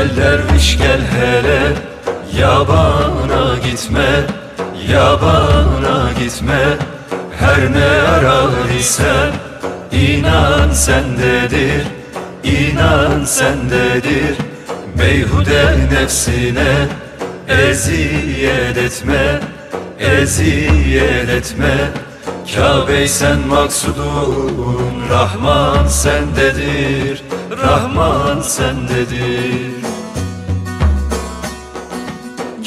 Gel derviş gel hele Yabana gitme Yabana gitme. Her ne arar isen inan sendedir İnan sendedir Beyhude nefsine eziyet etme Eziyet etme. Kabe sen maksudun Rahman sendedir Rahman sendedir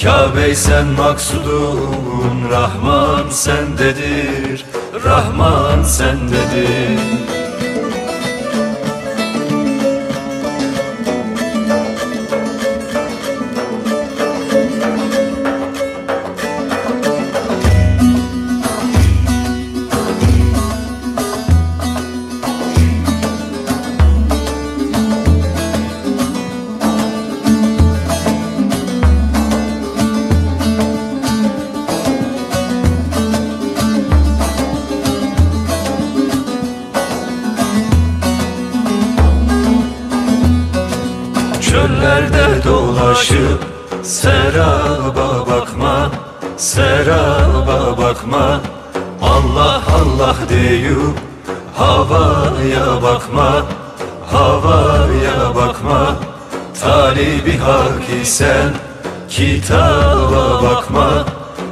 Kabe sen maksudun Rahman sendedir Rahman sendedir Dolaşıp seraba bakma Seraba bakma. Allah Allah deyip havaya bakma Havaya bakma. Talibi hak isen kitaba bakma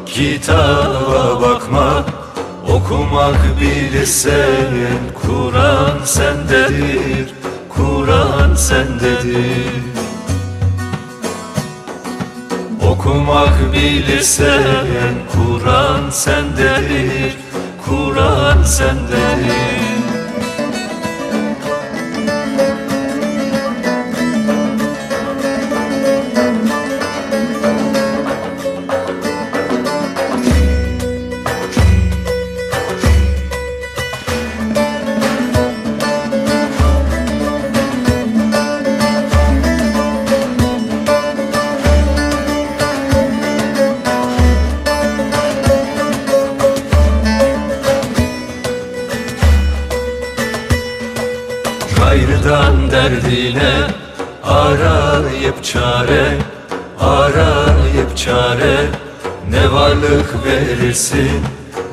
Kitaba bakma. Okumak bilirsen Kur'an sendedir Kur'an sendedir Okumak bilirsen Kur'an sendedir Kur'an sendedir Gayrıdan derdine arayıp çare Arayıp çare. Ne varlık verirsin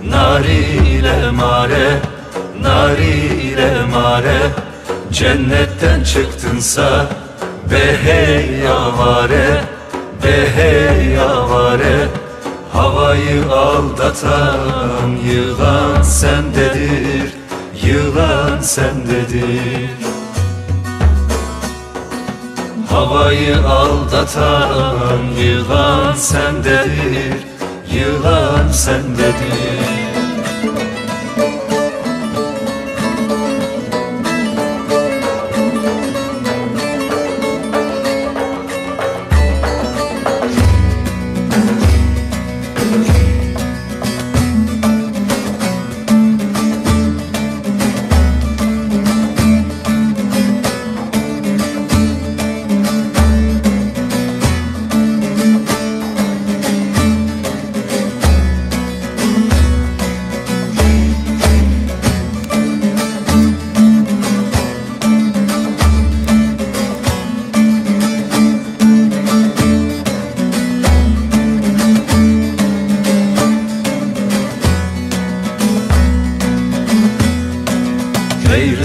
Narile mare Narile mare. Cennetten çıktınsa Be hey yavare Be hey yavare. Havayı aldatan yılan sendedir Yılan sendedir. Havayı aldatan yılan sendedir Yılan sendedir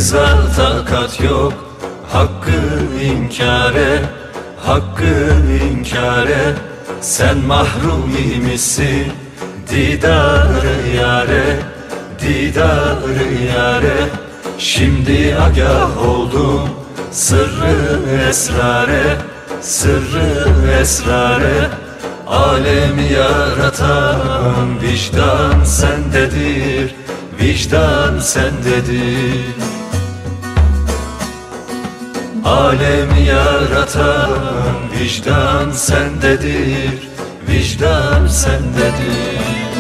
Feyza takat yok. Hakkı inkare Hakkı inkare Sen mahrum misin Didarı yare Didarı yare. Şimdi agah oldum Sırrı esrare Sırrı esrare. Alemi yaratan vicdan sendedir Vicdan sendedir Alemi yaratan vicdan sendedir Vicdan sendedir